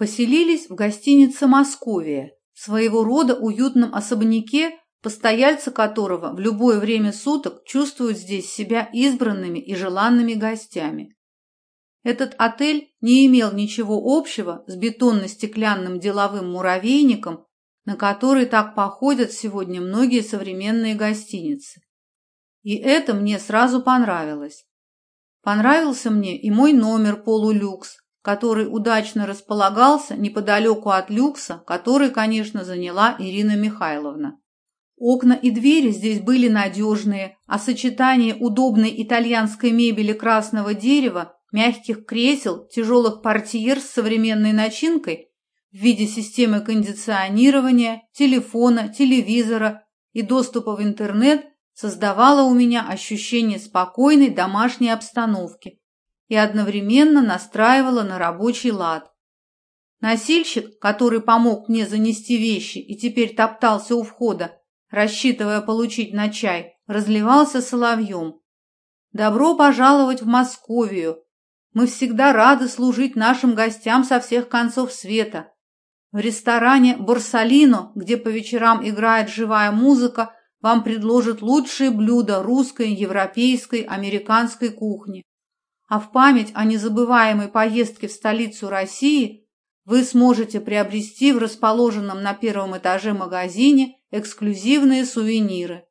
Поселились в гостинице «Московия», своего рода уютном особняке, постояльцы которого в любое время суток чувствуют здесь себя избранными и желанными гостями. Этот отель не имел ничего общего с бетонно-стеклянным деловым муравейником, на который так походят сегодня многие современные гостиницы. И это мне сразу понравилось. Понравился мне и мой номер полулюкс, который удачно располагался неподалеку от люкса, который, конечно, заняла Ирина Михайловна. Окна и двери здесь были надежные, а сочетание удобной итальянской мебели красного дерева, мягких кресел, тяжелых портьер с современной начинкой в виде системы кондиционирования, телефона, телевизора и доступа в интернет создавало у меня ощущение спокойной домашней обстановки и одновременно настраивало на рабочий лад. Носильщик, который помог мне занести вещи и теперь топтался у входа, рассчитывая получить на чай, разливался соловьем. «Добро пожаловать в Московию! Мы всегда рады служить нашим гостям со всех концов света. В ресторане «Борсалино», где по вечерам играет живая музыка, вам предложат лучшие блюда русской, европейской, американской кухни. А в память о незабываемой поездке в столицу России вы сможете приобрести в расположенном на первом этаже магазине эксклюзивные сувениры.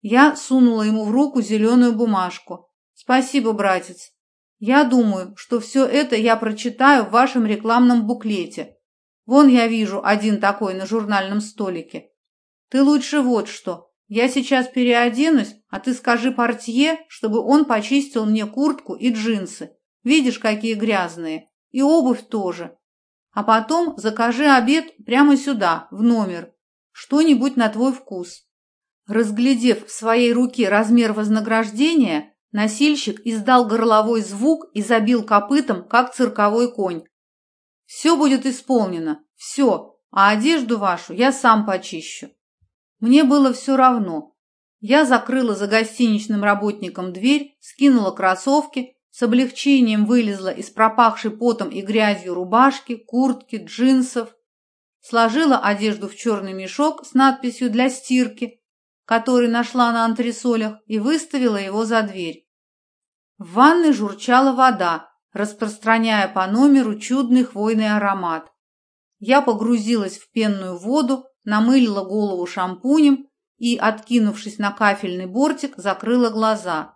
Я сунула ему в руку зеленую бумажку. Спасибо, братец. Я думаю, что все это я прочитаю в вашем рекламном буклете. Вон я вижу один такой на журнальном столике. Ты лучше вот что. Я сейчас переоденусь, а ты скажи портье, чтобы он почистил мне куртку и джинсы. Видишь, какие грязные. И обувь тоже. А потом закажи обед прямо сюда, в номер. Что-нибудь на твой вкус. Разглядев в своей руке размер вознаграждения, носильщик издал горловой звук и забил копытом, как цирковой конь. «Все будет исполнено, все, а одежду вашу я сам почищу». Мне было все равно. Я закрыла за гостиничным работником дверь, скинула кроссовки, с облегчением вылезла из пропахшей потом и грязью рубашки, куртки, джинсов, сложила одежду в черный мешок с надписью «Для стирки», который нашла на антресолях, и выставила его за дверь. В ванной журчала вода, распространяя по номеру чудный хвойный аромат. Я погрузилась в пенную воду, намылила голову шампунем и, откинувшись на кафельный бортик, закрыла глаза.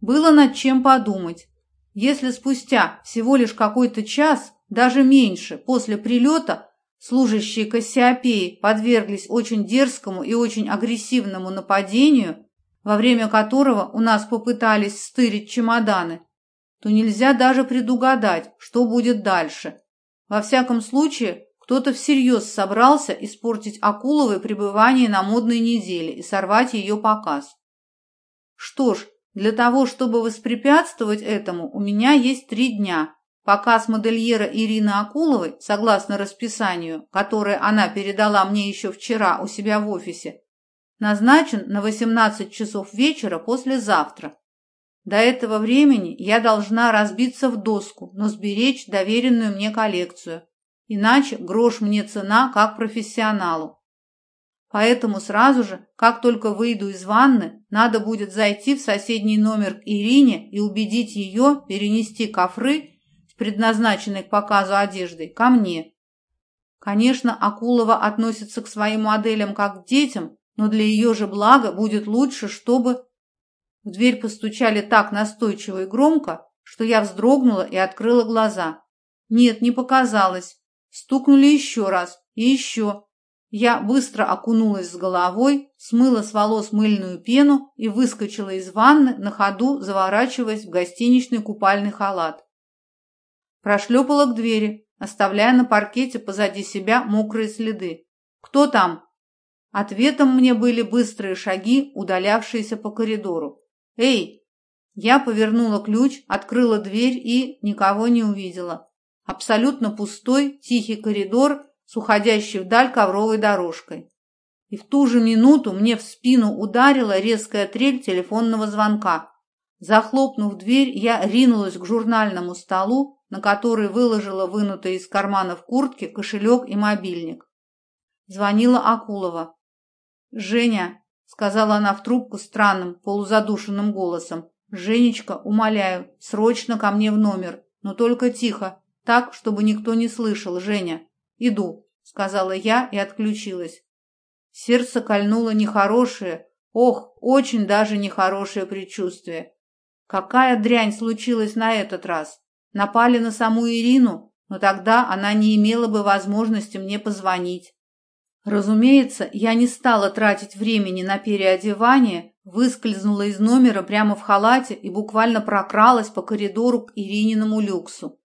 Было над чем подумать. Если спустя всего лишь какой-то час, даже меньше, после прилета, служащие Кассиопеи подверглись очень дерзкому и очень агрессивному нападению, во время которого у нас попытались стырить чемоданы, то нельзя даже предугадать, что будет дальше. Во всяком случае, кто-то всерьез собрался испортить Акуловой пребывание на модной неделе и сорвать ее показ. Что ж, для того, чтобы воспрепятствовать этому, у меня есть три дня, Показ модельера Ирины Акуловой, согласно расписанию, которое она передала мне еще вчера у себя в офисе, назначен на 18 часов вечера послезавтра. До этого времени я должна разбиться в доску, но сберечь доверенную мне коллекцию. Иначе грош мне цена как профессионалу. Поэтому сразу же, как только выйду из ванны, надо будет зайти в соседний номер к Ирине и убедить ее перенести кофры предназначенной к показу одежды, ко мне. Конечно, Акулова относится к своим моделям как к детям, но для ее же блага будет лучше, чтобы... В дверь постучали так настойчиво и громко, что я вздрогнула и открыла глаза. Нет, не показалось. Стукнули еще раз и еще. Я быстро окунулась с головой, смыла с волос мыльную пену и выскочила из ванны, на ходу заворачиваясь в гостиничный купальный халат. Прошлепала к двери, оставляя на паркете позади себя мокрые следы. «Кто там?» Ответом мне были быстрые шаги, удалявшиеся по коридору. «Эй!» Я повернула ключ, открыла дверь и никого не увидела. Абсолютно пустой, тихий коридор с уходящей вдаль ковровой дорожкой. И в ту же минуту мне в спину ударила резкая трель телефонного звонка. Захлопнув дверь, я ринулась к журнальному столу на который выложила вынутые из карманов куртки кошелек и мобильник. Звонила Акулова. «Женя», — сказала она в трубку странным, полузадушенным голосом, «Женечка, умоляю, срочно ко мне в номер, но только тихо, так, чтобы никто не слышал, Женя. Иду», — сказала я и отключилась. Сердце кольнуло нехорошее, ох, очень даже нехорошее предчувствие. Какая дрянь случилась на этот раз? Напали на саму Ирину, но тогда она не имела бы возможности мне позвонить. Разумеется, я не стала тратить времени на переодевание, выскользнула из номера прямо в халате и буквально прокралась по коридору к Ирининому люксу.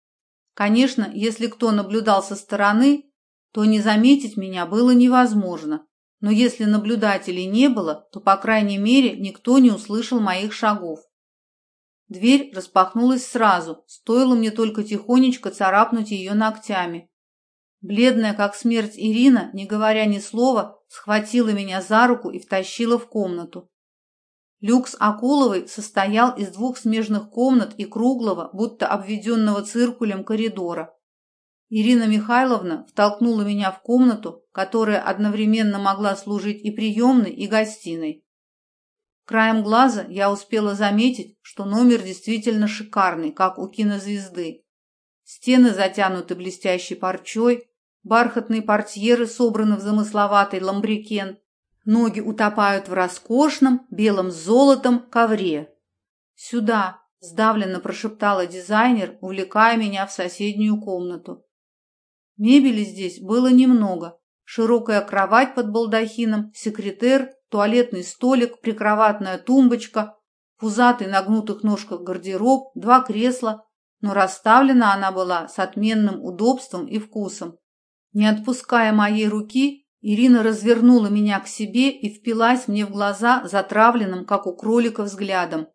Конечно, если кто наблюдал со стороны, то не заметить меня было невозможно. Но если наблюдателей не было, то, по крайней мере, никто не услышал моих шагов. Дверь распахнулась сразу, стоило мне только тихонечко царапнуть ее ногтями. Бледная, как смерть Ирина, не говоря ни слова, схватила меня за руку и втащила в комнату. Люкс Акуловой состоял из двух смежных комнат и круглого, будто обведенного циркулем коридора. Ирина Михайловна втолкнула меня в комнату, которая одновременно могла служить и приемной, и гостиной. Краем глаза я успела заметить, что номер действительно шикарный, как у кинозвезды. Стены затянуты блестящей парчой, Бархатные портьеры собраны в замысловатый ламбрикен. Ноги утопают в роскошном, белом золотом ковре. «Сюда!» – сдавленно прошептала дизайнер, увлекая меня в соседнюю комнату. Мебели здесь было немного. Широкая кровать под балдахином, секретер, туалетный столик, прикроватная тумбочка, пузатый на гнутых ножках гардероб, два кресла, но расставлена она была с отменным удобством и вкусом. Не отпуская моей руки, Ирина развернула меня к себе и впилась мне в глаза затравленным, как у кролика, взглядом.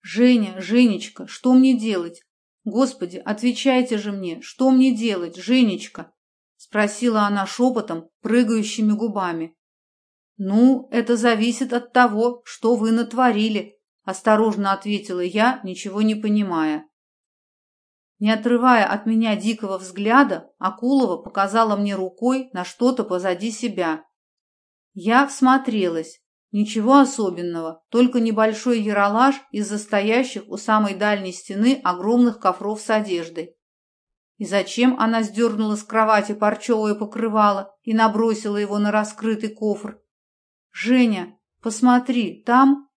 «Женя, Женечка, что мне делать? Господи, отвечайте же мне, что мне делать, Женечка?» Спросила она шепотом, прыгающими губами. «Ну, это зависит от того, что вы натворили», осторожно ответила я, ничего не понимая. Не отрывая от меня дикого взгляда, Акулова показала мне рукой на что-то позади себя. Я всмотрелась. Ничего особенного, только небольшой яролаж из застоящих у самой дальней стены огромных кофров с одеждой. И зачем она сдернула с кровати парчевое покрывало и набросила его на раскрытый кофр? «Женя, посмотри, там...»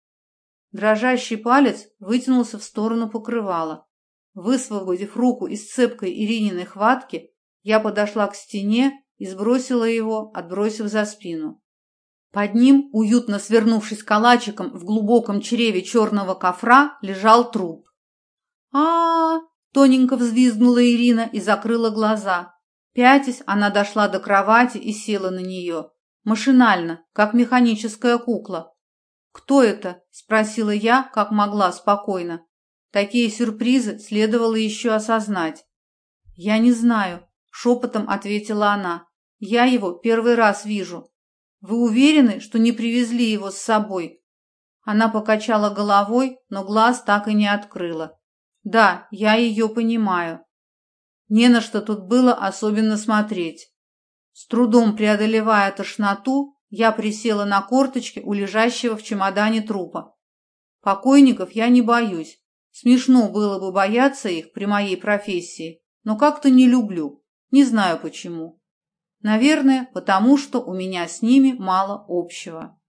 Дрожащий палец вытянулся в сторону покрывала. Высвободив руку из цепкой Ирининой хватки, я подошла к стене и сбросила его, отбросив за спину. Под ним, уютно свернувшись калачиком в глубоком чреве черного кофра, лежал труп. а, -а, -а тоненько взвизгнула Ирина и закрыла глаза. Пятясь, она дошла до кровати и села на нее. Машинально, как механическая кукла. «Кто это?» – спросила я, как могла, спокойно. Такие сюрпризы следовало еще осознать. «Я не знаю», – шепотом ответила она. «Я его первый раз вижу. Вы уверены, что не привезли его с собой?» Она покачала головой, но глаз так и не открыла. «Да, я ее понимаю. Не на что тут было особенно смотреть». С трудом преодолевая тошноту, я присела на корточки у лежащего в чемодане трупа. Покойников я не боюсь, Смешно было бы бояться их при моей профессии, но как-то не люблю, не знаю почему. Наверное, потому что у меня с ними мало общего.